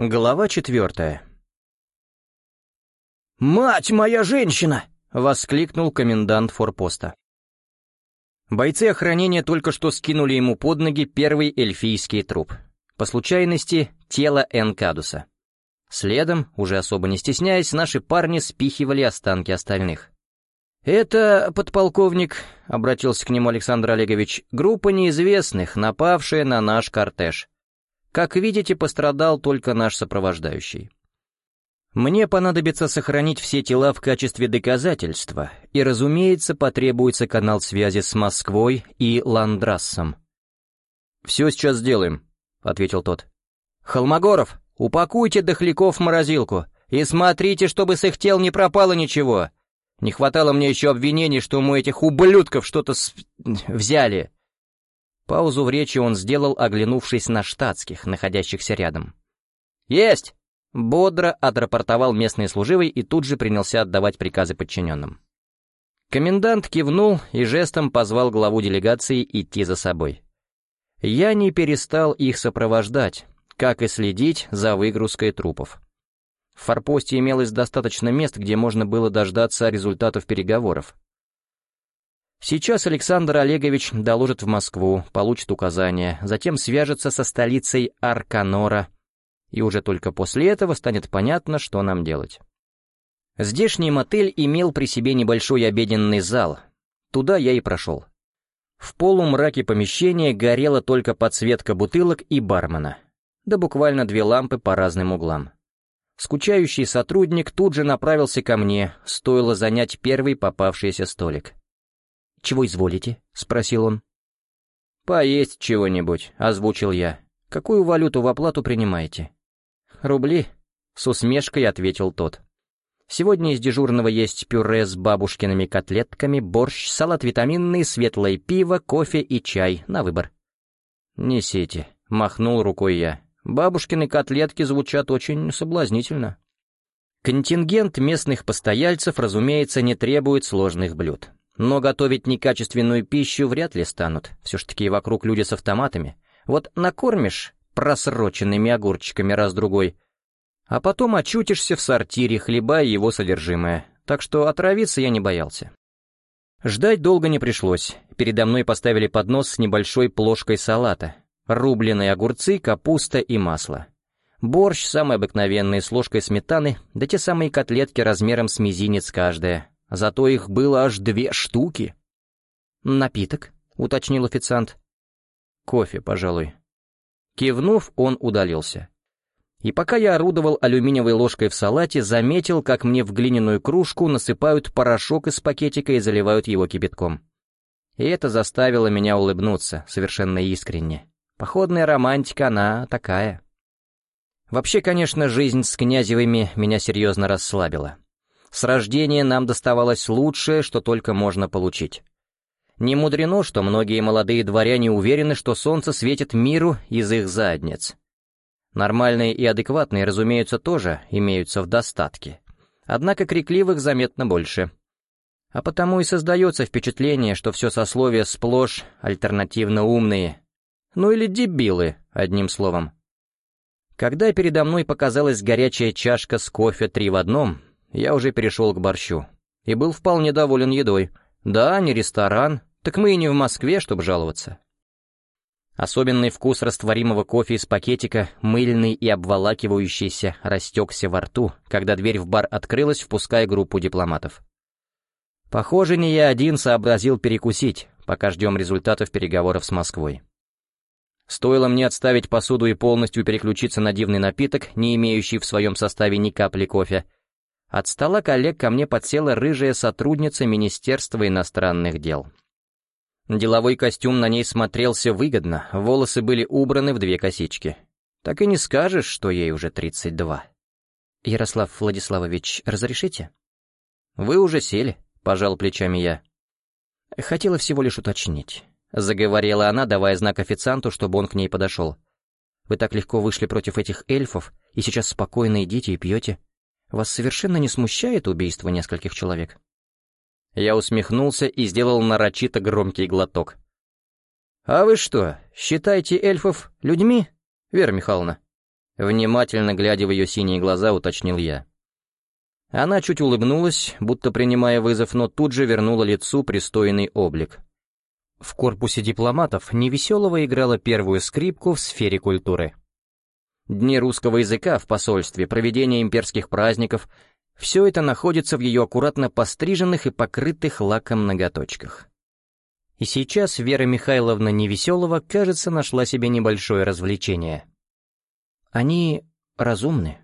Глава четвертая. «Мать моя женщина!» — воскликнул комендант форпоста. Бойцы охранения только что скинули ему под ноги первый эльфийский труп. По случайности, тело Энкадуса. Следом, уже особо не стесняясь, наши парни спихивали останки остальных. «Это, подполковник», — обратился к нему Александр Олегович, — «группа неизвестных, напавшая на наш кортеж. Как видите, пострадал только наш сопровождающий. Мне понадобится сохранить все тела в качестве доказательства, и, разумеется, потребуется канал связи с Москвой и Ландрассом. «Все сейчас сделаем», — ответил тот. «Холмогоров, упакуйте дохляков в морозилку и смотрите, чтобы с их тел не пропало ничего. Не хватало мне еще обвинений, что мы этих ублюдков что-то с... взяли». Паузу в речи он сделал, оглянувшись на штатских, находящихся рядом. «Есть!» — бодро отрапортовал местный служивый и тут же принялся отдавать приказы подчиненным. Комендант кивнул и жестом позвал главу делегации идти за собой. Я не перестал их сопровождать, как и следить за выгрузкой трупов. В форпосте имелось достаточно мест, где можно было дождаться результатов переговоров. Сейчас Александр Олегович доложит в Москву, получит указания, затем свяжется со столицей Арканора, и уже только после этого станет понятно, что нам делать. Здешний мотель имел при себе небольшой обеденный зал. Туда я и прошел. В полумраке помещения горела только подсветка бутылок и бармена, да буквально две лампы по разным углам. Скучающий сотрудник тут же направился ко мне, стоило занять первый попавшийся столик. «Чего изволите?» — спросил он. «Поесть чего-нибудь», — озвучил я. «Какую валюту в оплату принимаете?» «Рубли», — с усмешкой ответил тот. «Сегодня из дежурного есть пюре с бабушкиными котлетками, борщ, салат витаминный, светлое пиво, кофе и чай, на выбор». «Несите», — махнул рукой я. «Бабушкины котлетки звучат очень соблазнительно». Контингент местных постояльцев, разумеется, не требует сложных блюд. Но готовить некачественную пищу вряд ли станут, все ж таки вокруг люди с автоматами. Вот накормишь просроченными огурчиками раз-другой, а потом очутишься в сортире, хлебая его содержимое, так что отравиться я не боялся. Ждать долго не пришлось, передо мной поставили поднос с небольшой плошкой салата, рубленые огурцы, капуста и масло. Борщ самый обыкновенный, с ложкой сметаны, да те самые котлетки размером с мизинец каждая, Зато их было аж две штуки. «Напиток?» — уточнил официант. «Кофе, пожалуй». Кивнув, он удалился. И пока я орудовал алюминиевой ложкой в салате, заметил, как мне в глиняную кружку насыпают порошок из пакетика и заливают его кипятком. И это заставило меня улыбнуться, совершенно искренне. Походная романтика, она такая. Вообще, конечно, жизнь с Князевыми меня серьезно расслабила. С рождения нам доставалось лучшее, что только можно получить. Не мудрено, что многие молодые дворяне уверены, что солнце светит миру из их задниц. Нормальные и адекватные, разумеется, тоже имеются в достатке. Однако крикливых заметно больше. А потому и создается впечатление, что все сословие сплошь альтернативно умные. Ну или дебилы, одним словом. Когда передо мной показалась горячая чашка с кофе три в одном, я уже перешел к борщу. И был вполне доволен едой. Да, не ресторан, так мы и не в Москве, чтобы жаловаться. Особенный вкус растворимого кофе из пакетика, мыльный и обволакивающийся, растекся во рту, когда дверь в бар открылась, впуская группу дипломатов. Похоже, не я один сообразил перекусить, пока ждем результатов переговоров с Москвой. Стоило мне отставить посуду и полностью переключиться на дивный напиток, не имеющий в своем составе ни капли кофе, от стола коллег ко мне подсела рыжая сотрудница Министерства иностранных дел. Деловой костюм на ней смотрелся выгодно, волосы были убраны в две косички. Так и не скажешь, что ей уже 32. «Ярослав Владиславович, разрешите?» «Вы уже сели», — пожал плечами я. «Хотела всего лишь уточнить», — заговорила она, давая знак официанту, чтобы он к ней подошел. «Вы так легко вышли против этих эльфов, и сейчас спокойно идите и пьете. Вас совершенно не смущает убийство нескольких человек?» Я усмехнулся и сделал нарочито громкий глоток. «А вы что, считаете эльфов людьми, Вера Михайловна?» Внимательно глядя в ее синие глаза, уточнил я. Она чуть улыбнулась, будто принимая вызов, но тут же вернула лицу пристойный облик. В корпусе дипломатов невеселого играла первую скрипку в сфере культуры. Дни русского языка в посольстве, проведение имперских праздников — все это находится в ее аккуратно постриженных и покрытых лаком ноготочках. И сейчас Вера Михайловна Невеселова, кажется, нашла себе небольшое развлечение. Они разумны.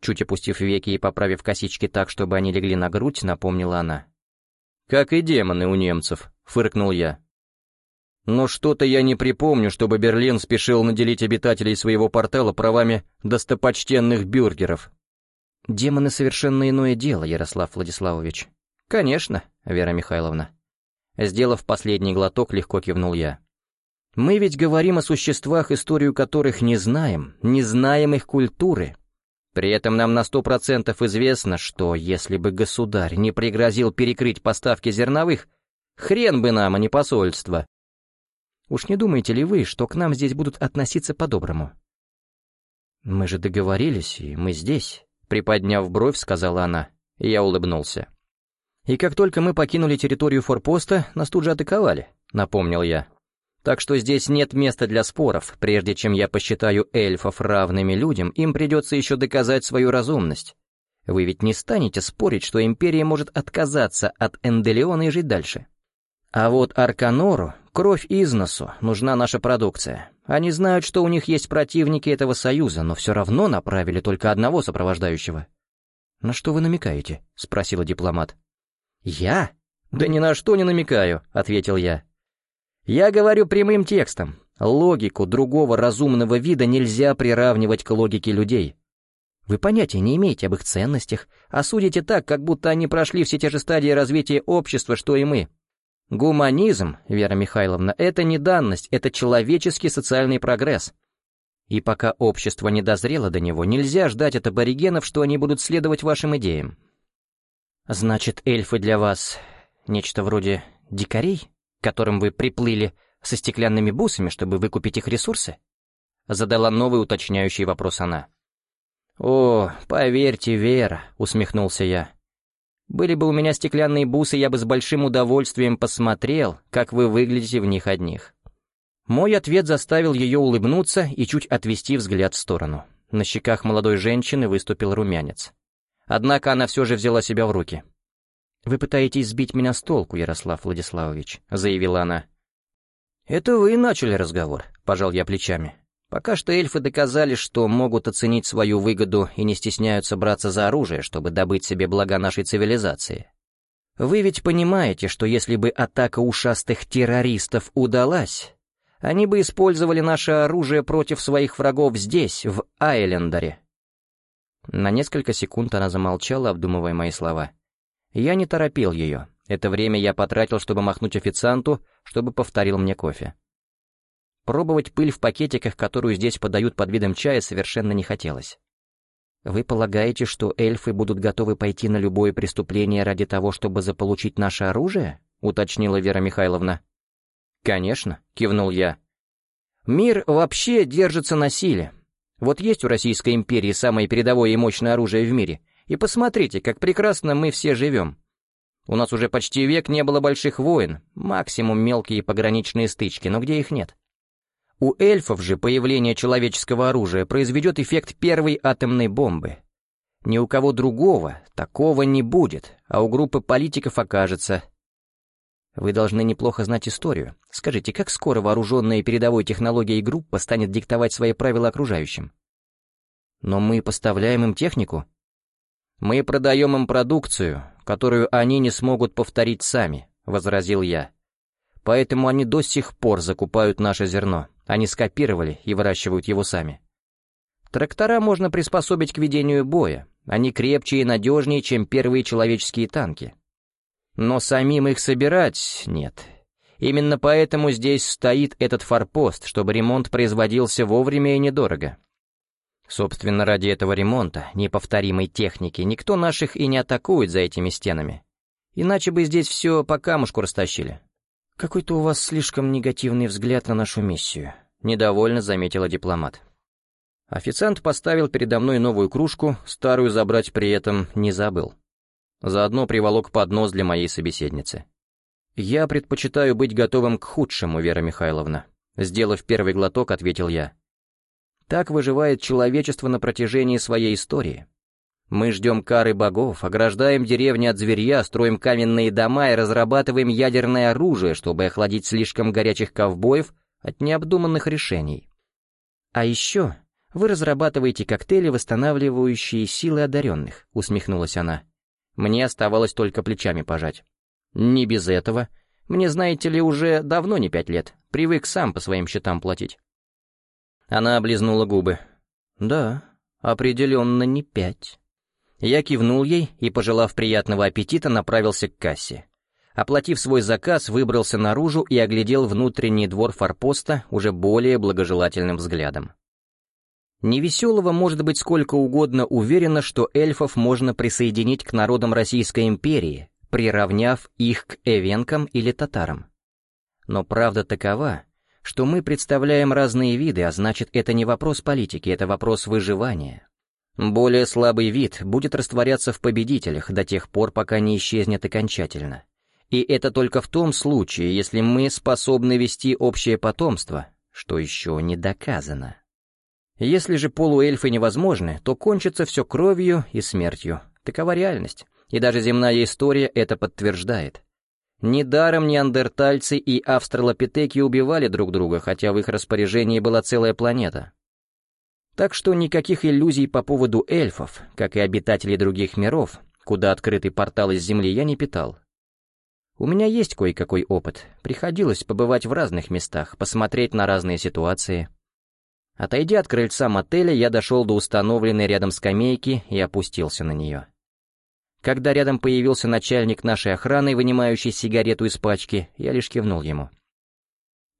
Чуть опустив веки и поправив косички так, чтобы они легли на грудь, напомнила она. «Как и демоны у немцев», — фыркнул я. «Но что-то я не припомню, чтобы Берлин спешил наделить обитателей своего портала правами достопочтенных бюргеров». «Демоны — совершенно иное дело, Ярослав Владиславович». «Конечно, Вера Михайловна». Сделав последний глоток, легко кивнул я. «Мы ведь говорим о существах, историю которых не знаем, не знаем их культуры. При этом нам на сто процентов известно, что если бы государь не пригрозил перекрыть поставки зерновых, хрен бы нам, а не посольство. Уж не думаете ли вы, что к нам здесь будут относиться по-доброму?» «Мы же договорились, и мы здесь», — приподняв бровь, сказала она. Я улыбнулся. «И как только мы покинули территорию форпоста, нас тут же атаковали», — напомнил я. «Так что здесь нет места для споров. Прежде чем я посчитаю эльфов равными людям, им придется еще доказать свою разумность. Вы ведь не станете спорить, что Империя может отказаться от Энделеона и жить дальше. А вот Арканору, кровь из носу, нужна наша продукция. Они знают, что у них есть противники этого союза, но все равно направили только одного сопровождающего». «На что вы намекаете?» — спросила дипломат. «Я? Да ни на что не намекаю», — ответил я. «Я говорю прямым текстом. Логику другого разумного вида нельзя приравнивать к логике людей. Вы понятия не имеете об их ценностях, а судите так, как будто они прошли все те же стадии развития общества, что и мы. Гуманизм, Вера Михайловна, это не данность, это человеческий социальный прогресс. И пока общество не дозрело до него, нельзя ждать от аборигенов, что они будут следовать вашим идеям. «Значит, эльфы для вас нечто вроде дикарей, которым вы приплыли со стеклянными бусами, чтобы выкупить их ресурсы?» Задала новый уточняющий вопрос она. «О, поверьте, Вера», — усмехнулся я. «Были бы у меня стеклянные бусы, я бы с большим удовольствием посмотрел, как вы выглядите в них одних». Мой ответ заставил ее улыбнуться и чуть отвести взгляд в сторону. На щеках молодой женщины выступил румянец. Однако она все же взяла себя в руки. «Вы пытаетесь сбить меня с толку, Ярослав Владиславович», — заявила она. «Это вы начали разговор», — пожал я плечами. «Пока что эльфы доказали, что могут оценить свою выгоду и не стесняются браться за оружие, чтобы добыть себе блага нашей цивилизации. Вы ведь понимаете, что если бы атака ушастых террористов удалась, они бы использовали наше оружие против своих врагов здесь, в Айлендере. На несколько секунд она замолчала, обдумывая мои слова. Я не торопил ее. Это время я потратил, чтобы махнуть официанту, чтобы повторил мне кофе. Пробовать пыль в пакетиках, которую здесь подают под видом чая, совершенно не хотелось. «Вы полагаете, что эльфы будут готовы пойти на любое преступление ради того, чтобы заполучить наше оружие?» — уточнила Вера Михайловна. «Конечно», — кивнул я. «Мир вообще держится на силе, вот есть у Российской империи самое передовое и мощное оружие в мире, и посмотрите, как прекрасно мы все живем. У нас уже почти век не было больших войн, максимум мелкие пограничные стычки, но где их нет? У эльфов же появление человеческого оружия произведет эффект первой атомной бомбы. Ни у кого другого такого не будет, а у группы политиков окажется. Вы должны неплохо знать историю. Скажите, как скоро вооруженная передовой технологией группа станет диктовать свои правила окружающим? Но мы поставляем им технику. Мы продаем им продукцию, которую они не смогут повторить сами, возразил я. Поэтому они до сих пор закупают наше зерно. Они скопировали и выращивают его сами. Трактора можно приспособить к ведению боя. Они крепче и надежнее, чем первые человеческие танки. Но самим их собирать нет. Именно поэтому здесь стоит этот форпост, чтобы ремонт производился вовремя и недорого. Собственно, ради этого ремонта, неповторимой техники, никто наших и не атакует за этими стенами. Иначе бы здесь все по камушку растащили. «Какой-то у вас слишком негативный взгляд на нашу миссию», — недовольно заметила дипломат. Официант поставил передо мной новую кружку, старую забрать при этом не забыл. Заодно приволок поднос для моей собеседницы. «Я предпочитаю быть готовым к худшему, Вера Михайловна», сделав первый глоток, ответил я. «Так выживает человечество на протяжении своей истории. Мы ждем кары богов, ограждаем деревни от зверья, строим каменные дома и разрабатываем ядерное оружие, чтобы охладить слишком горячих ковбоев от необдуманных решений. А еще вы разрабатываете коктейли, восстанавливающие силы одаренных», — усмехнулась она. Мне оставалось только плечами пожать. «Не без этого. Мне, знаете ли, уже давно не пять лет. Привык сам по своим счетам платить». Она облизнула губы. «Да, определенно не пять». Я кивнул ей и, пожелав приятного аппетита, направился к кассе. Оплатив свой заказ, выбрался наружу и оглядел внутренний двор форпоста уже более благожелательным взглядом. Невеселого может быть сколько угодно уверена, что эльфов можно присоединить к народам Российской империи, приравняв их к эвенкам или татарам. Но правда такова, что мы представляем разные виды, а значит это не вопрос политики, это вопрос выживания. Более слабый вид будет растворяться в победителях до тех пор, пока не исчезнет окончательно. И это только в том случае, если мы способны вести общее потомство, что еще не доказано. Если же полуэльфы невозможны, то кончится все кровью и смертью. Такова реальность. И даже земная история это подтверждает. Недаром неандертальцы и австралопитеки убивали друг друга, хотя в их распоряжении была целая планета. Так что никаких иллюзий по поводу эльфов, как и обитателей других миров, куда открытый портал из Земли я не питал. У меня есть кое-какой опыт. Приходилось побывать в разных местах, посмотреть на разные ситуации — Отойдя от крыльца мотеля, я дошел до установленной рядом скамейки и опустился на нее. Когда рядом появился начальник нашей охраны, вынимающий сигарету из пачки, я лишь кивнул ему.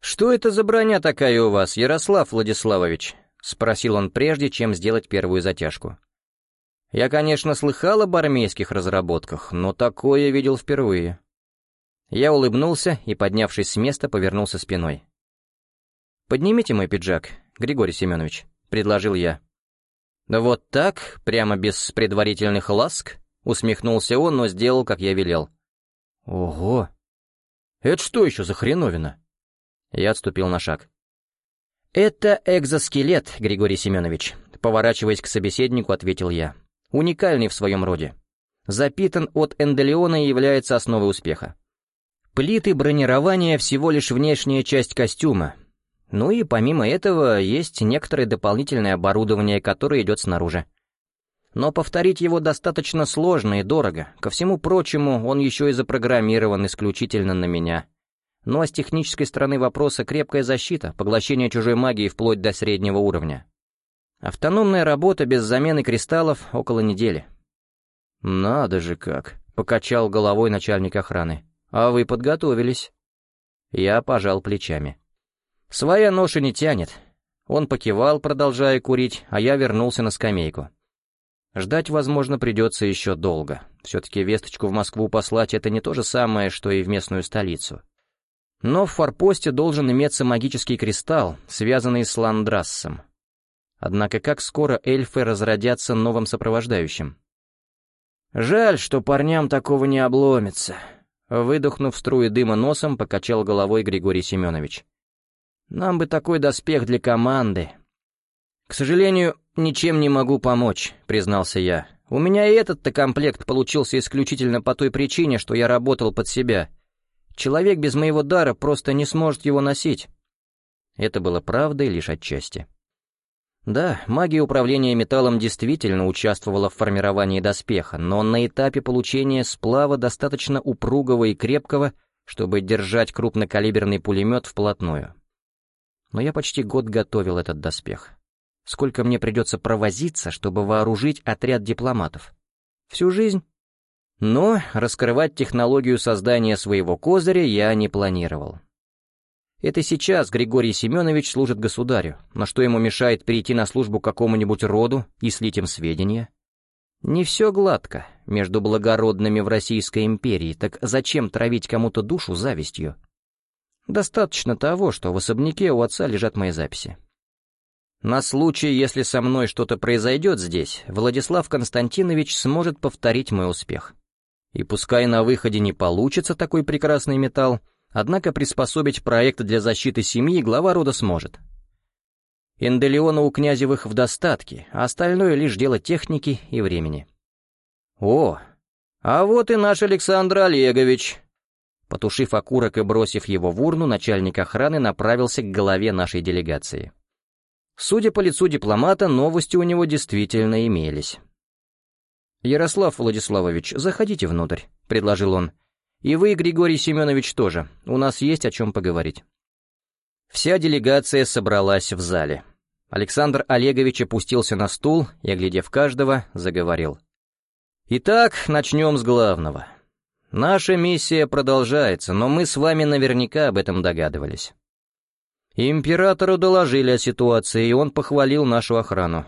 «Что это за броня такая у вас, Ярослав Владиславович?» — спросил он прежде, чем сделать первую затяжку. «Я, конечно, слыхал об армейских разработках, но такое видел впервые». Я улыбнулся и, поднявшись с места, повернулся спиной. «Поднимите мой пиджак, Григорий Семенович», — предложил я. «Вот так, прямо без предварительных ласк?» — усмехнулся он, но сделал, как я велел. «Ого! Это что еще за хреновина?» Я отступил на шаг. «Это экзоскелет, Григорий Семенович», — поворачиваясь к собеседнику, ответил я. «Уникальный в своем роде. Запитан от эндолеона и является основой успеха. Плиты бронирования — всего лишь внешняя часть костюма, ну и помимо этого есть некоторое дополнительное оборудование, которое идет снаружи. Но повторить его достаточно сложно и дорого. Ко всему прочему, он еще и запрограммирован исключительно на меня. А с технической стороны вопроса крепкая защита, поглощение чужой магии вплоть до среднего уровня. Автономная работа без замены кристаллов около недели. «Надо же как!» — покачал головой начальник охраны. «А вы подготовились?» Я пожал плечами. Своя ноша не тянет. Он покивал, продолжая курить, а я вернулся на скамейку. Ждать, возможно, придется еще долго. Все-таки весточку в Москву послать — это не то же самое, что и в местную столицу. Но в форпосте должен иметься магический кристалл, связанный с Ландрассом. Однако как скоро эльфы разродятся новым сопровождающим? Жаль, что парням такого не обломится. Выдохнув струи дыма носом, покачал головой Григорий Семенович. Нам бы такой доспех для команды. К сожалению, ничем не могу помочь, признался я. У меня и этот-то комплект получился исключительно по той причине, что я работал под себя. Человек без моего дара просто не сможет его носить. Это было правдой лишь отчасти. Да, магия управления металлом действительно участвовала в формировании доспеха, но на этапе получения сплава достаточно упругого и крепкого, чтобы держать крупнокалиберный пулемет вплотную. Но я почти год готовил этот доспех. Сколько мне придется провозиться, чтобы вооружить отряд дипломатов? Всю жизнь? Но раскрывать технологию создания своего козыря я не планировал. Это сейчас Григорий Семенович служит государю, на что ему мешает перейти на службу какому-нибудь роду и слить им сведения? Не все гладко между благородными в Российской империи, так зачем травить кому-то душу завистью? Достаточно того, что в особняке у отца лежат мои записи. На случай, если со мной что-то произойдет здесь, Владислав Константинович сможет повторить мой успех. И пускай на выходе не получится такой прекрасный металл, однако приспособить проект для защиты семьи глава рода сможет. Энделеона у Князевых в достатке, а остальное лишь дело техники и времени. О, а вот и наш Александр Олегович. Потушив окурок и бросив его в урну, начальник охраны направился к голове нашей делегации. Судя по лицу дипломата, новости у него действительно имелись. «Ярослав Владиславович, заходите внутрь», — предложил он. «И вы, Григорий Семенович, тоже. У нас есть о чем поговорить». Вся делегация собралась в зале. Александр Олегович опустился на стул и, оглядев каждого, заговорил. «Итак, начнем с главного. Наша миссия продолжается, но мы с вами наверняка об этом догадывались. Императору доложили о ситуации, и он похвалил нашу охрану.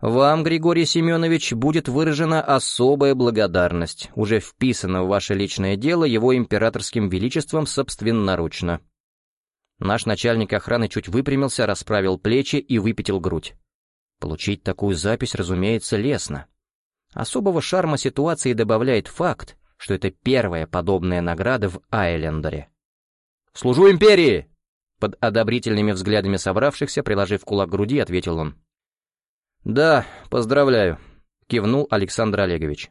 Вам, Григорий Семенович, будет выражена особая благодарность, уже вписана в ваше личное дело его императорским величеством собственноручно. Наш начальник охраны чуть выпрямился, расправил плечи и выпятил грудь. Получить такую запись, разумеется, лестно. Особого шарма ситуации добавляет факт, что это первая подобная награда в Айлендере. «Служу империи!» Под одобрительными взглядами собравшихся, приложив кулак к груди, ответил он. «Да, поздравляю», — кивнул Александр Олегович.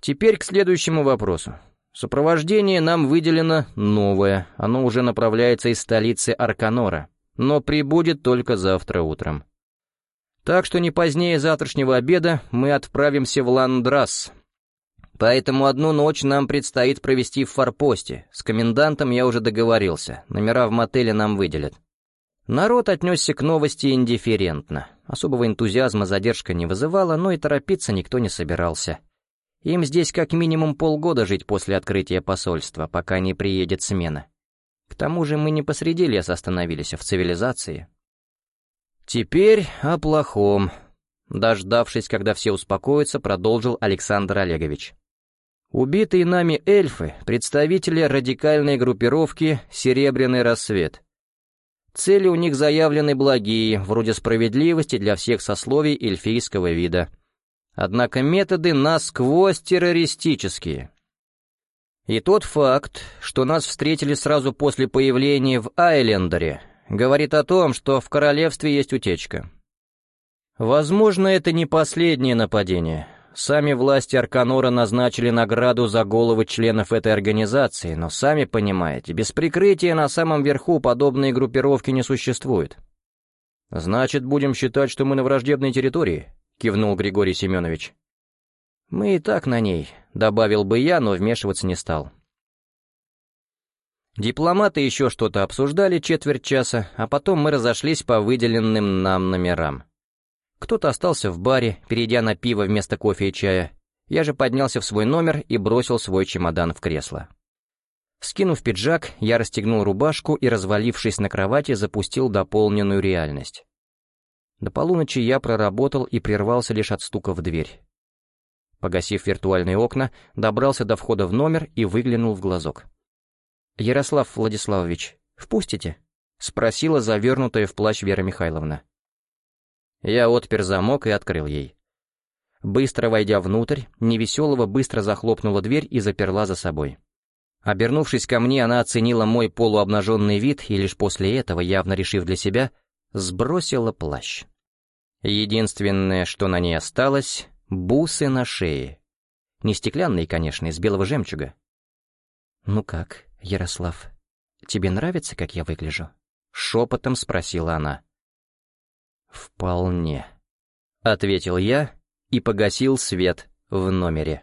«Теперь к следующему вопросу. Сопровождение нам выделено новое, оно уже направляется из столицы Арканора, но прибудет только завтра утром. Так что не позднее завтрашнего обеда мы отправимся в Ландрас. Поэтому одну ночь нам предстоит провести в форпосте. С комендантом я уже договорился, номера в мотеле нам выделят. Народ отнесся к новости индифферентно. Особого энтузиазма задержка не вызывала, но и торопиться никто не собирался. Им здесь как минимум полгода жить после открытия посольства, пока не приедет смена. К тому же мы не посреди леса остановились, а в цивилизации. Теперь о плохом. Дождавшись, когда все успокоятся, продолжил Александр Олегович. Убитые нами эльфы — представители радикальной группировки «Серебряный рассвет». Цели у них заявлены благие, вроде справедливости для всех сословий эльфийского вида. Однако методы насквозь террористические. И тот факт, что нас встретили сразу после появления в Айлендере, говорит о том, что в королевстве есть утечка. Возможно, это не последнее нападение. Сами власти Арканора назначили награду за головы членов этой организации, но сами понимаете, без прикрытия на самом верху подобные группировки не существуют. «Значит, будем считать, что мы на враждебной территории?» — кивнул Григорий Семенович. «Мы и так на ней», — добавил бы я, но вмешиваться не стал. Дипломаты еще что-то обсуждали четверть часа, а потом мы разошлись по выделенным нам номерам. Кто-то остался в баре, перейдя на пиво вместо кофе и чая. Я же поднялся в свой номер и бросил свой чемодан в кресло. Скинув пиджак, я расстегнул рубашку и, развалившись на кровати, запустил дополненную реальность. До полуночи я проработал и прервался лишь от стука в дверь. Погасив виртуальные окна, добрался до входа в номер и выглянул в глазок. «Ярослав Владиславович, впустите?» — спросила завернутая в плащ Вера Михайловна. Я отпер замок и открыл ей. Быстро войдя внутрь, Невеселого быстро захлопнула дверь и заперла за собой. Обернувшись ко мне, она оценила мой полуобнаженный вид и лишь после этого, явно решив для себя, сбросила плащ. Единственное, что на ней осталось — бусы на шее. Не стеклянные, конечно, из белого жемчуга. «Ну как, Ярослав, тебе нравится, как я выгляжу?» — шепотом спросила она. «Вполне», — ответил я и погасил свет в номере.